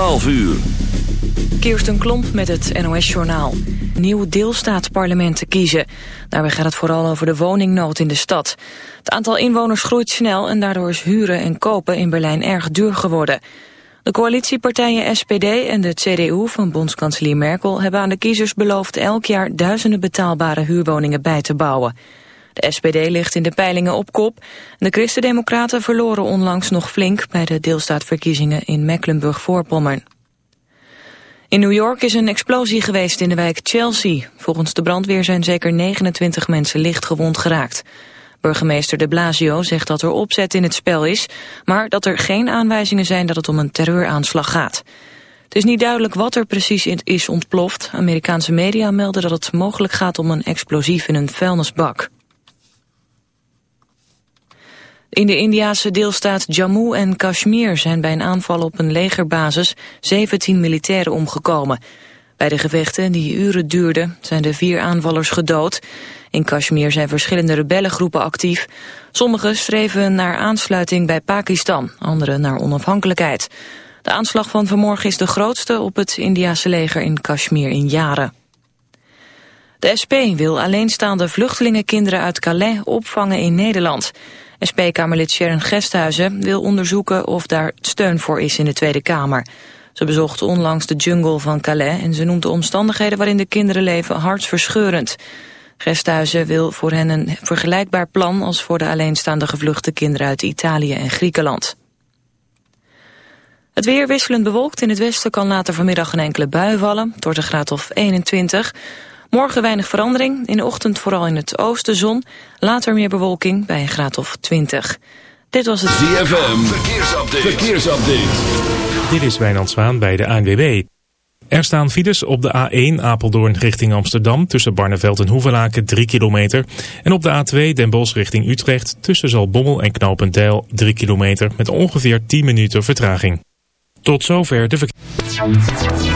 12 uur. Kirsten Klomp met het NOS-journaal. Nieuw deelstaatparlement te kiezen. Daarbij gaat het vooral over de woningnood in de stad. Het aantal inwoners groeit snel en daardoor is huren en kopen in Berlijn erg duur geworden. De coalitiepartijen SPD en de CDU van bondskanselier Merkel... hebben aan de kiezers beloofd elk jaar duizenden betaalbare huurwoningen bij te bouwen. De SPD ligt in de peilingen op kop. De Christen-Democraten verloren onlangs nog flink... bij de deelstaatverkiezingen in Mecklenburg-Voorpommern. In New York is een explosie geweest in de wijk Chelsea. Volgens de brandweer zijn zeker 29 mensen licht gewond geraakt. Burgemeester de Blasio zegt dat er opzet in het spel is... maar dat er geen aanwijzingen zijn dat het om een terreuraanslag gaat. Het is niet duidelijk wat er precies is ontploft. Amerikaanse media melden dat het mogelijk gaat om een explosief in een vuilnisbak. In de Indiase deelstaat Jammu en Kashmir zijn bij een aanval op een legerbasis 17 militairen omgekomen. Bij de gevechten, die uren duurden, zijn de vier aanvallers gedood. In Kashmir zijn verschillende rebellengroepen actief. Sommigen streven naar aansluiting bij Pakistan, anderen naar onafhankelijkheid. De aanslag van vanmorgen is de grootste op het Indiase leger in Kashmir in jaren. De SP wil alleenstaande vluchtelingenkinderen uit Calais opvangen in Nederland. SP-Kamerlid Sharon Gesthuizen wil onderzoeken of daar steun voor is in de Tweede Kamer. Ze bezocht onlangs de jungle van Calais en ze noemt de omstandigheden waarin de kinderen leven hartverscheurend. Gesthuizen wil voor hen een vergelijkbaar plan als voor de alleenstaande gevluchte kinderen uit Italië en Griekenland. Het weer wisselend bewolkt. In het westen kan later vanmiddag een enkele bui vallen. Wordt een graad of 21. Morgen weinig verandering. In de ochtend vooral in het oosten zon. Later meer bewolking bij een graad of 20. Dit was het ZFM. Verkeersupdate. Verkeersupdate. Dit is Wijnand Zwaan bij de ANWB. Er staan files op de A1 Apeldoorn richting Amsterdam tussen Barneveld en Hoevelaken 3 kilometer. En op de A2 Den Bosch richting Utrecht tussen Zalbommel en Knopendijl 3 kilometer met ongeveer 10 minuten vertraging. Tot zover de verkeer.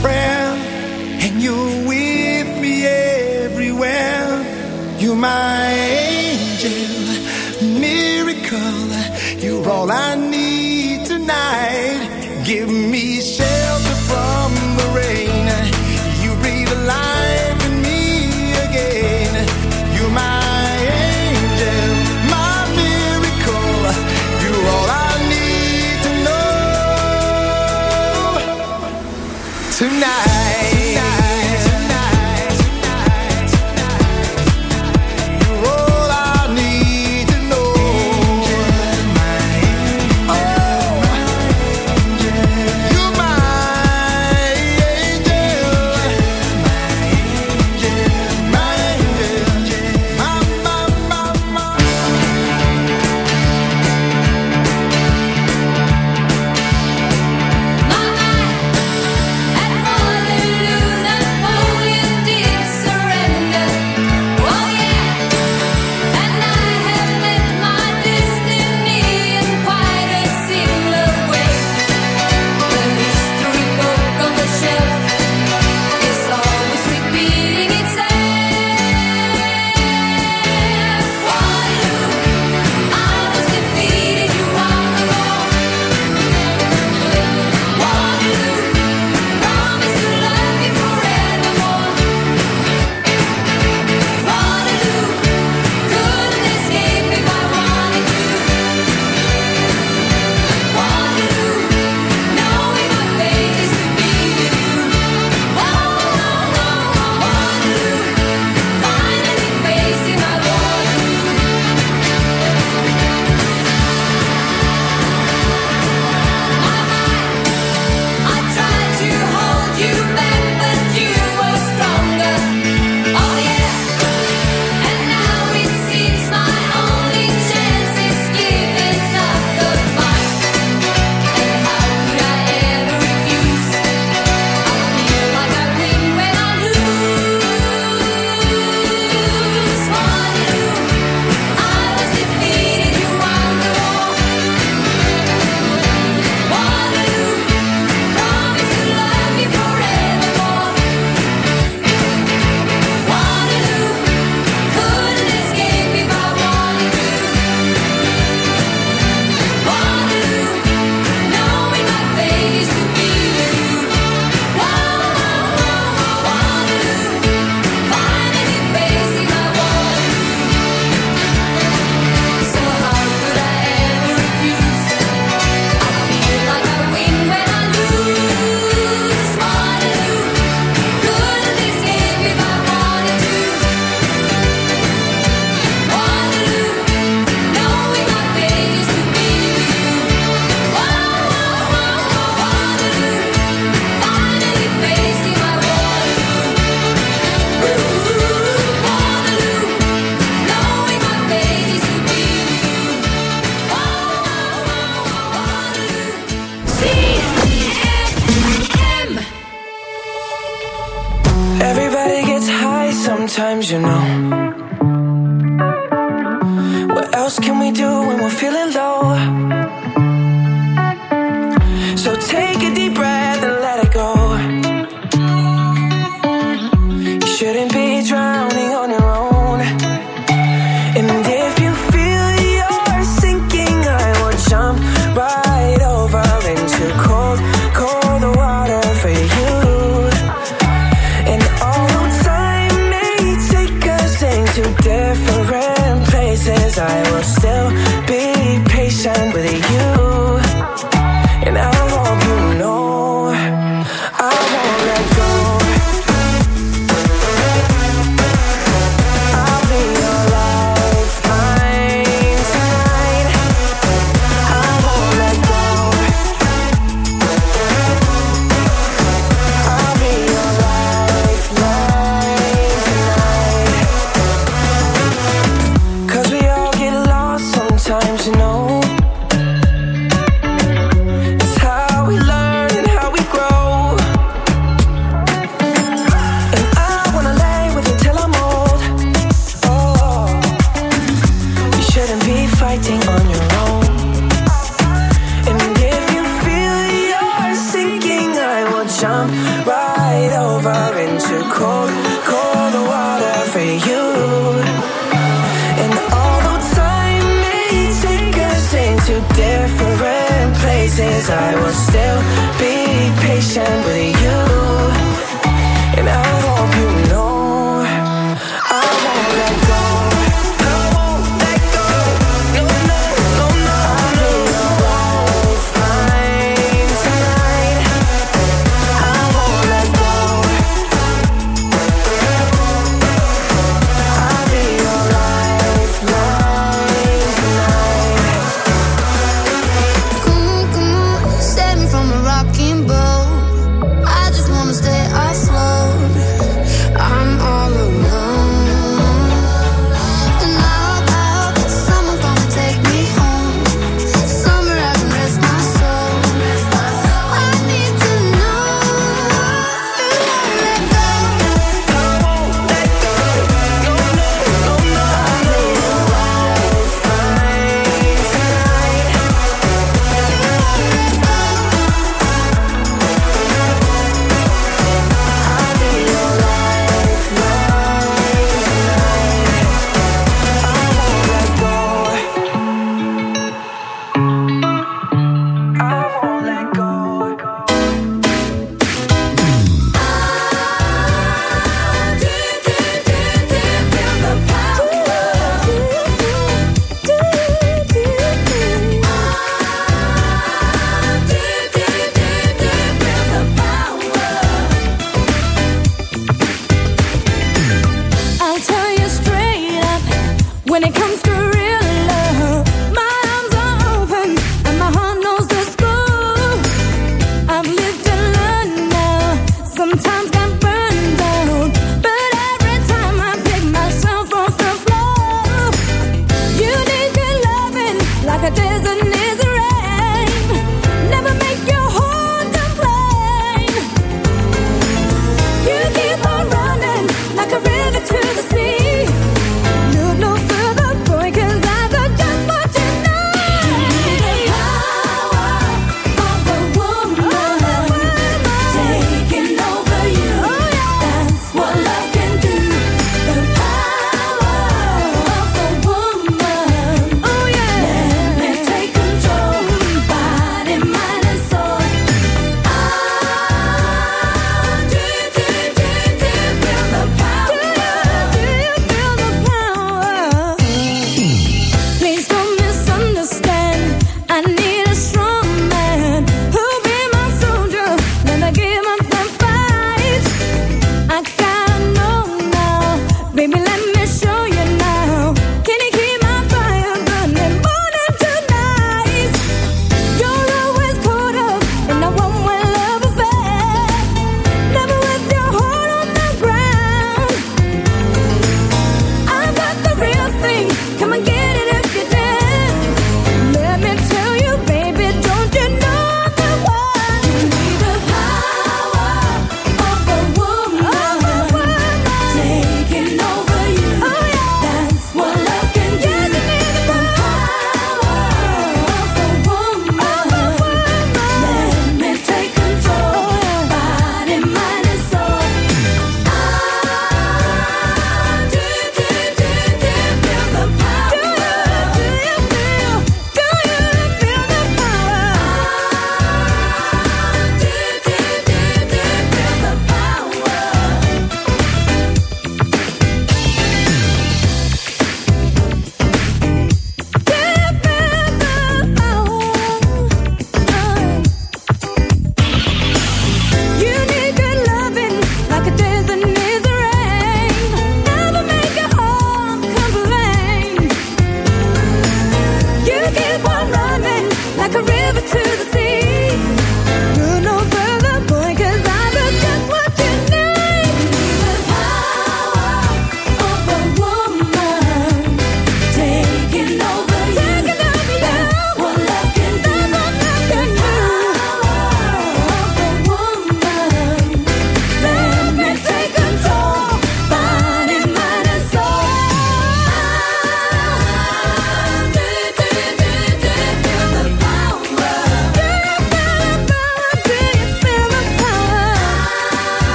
friend, and you're with me everywhere. You're my angel, miracle, you're all I need.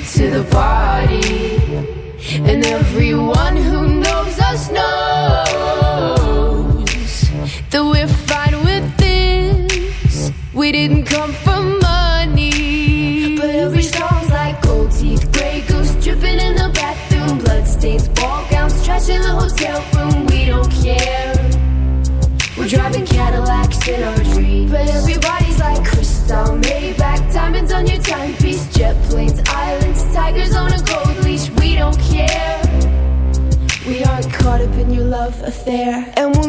to the party. And everyone who knows us knows that we're fine with this. We didn't come for love affair, and we'll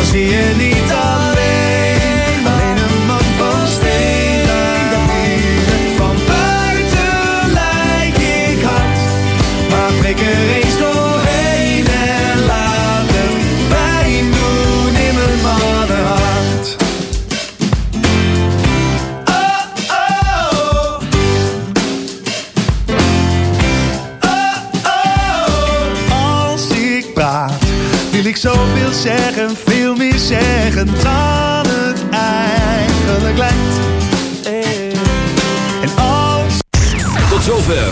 Dan zie je niet alleen. Alleen een man van steen Van buiten lijk ik hard. Maar prik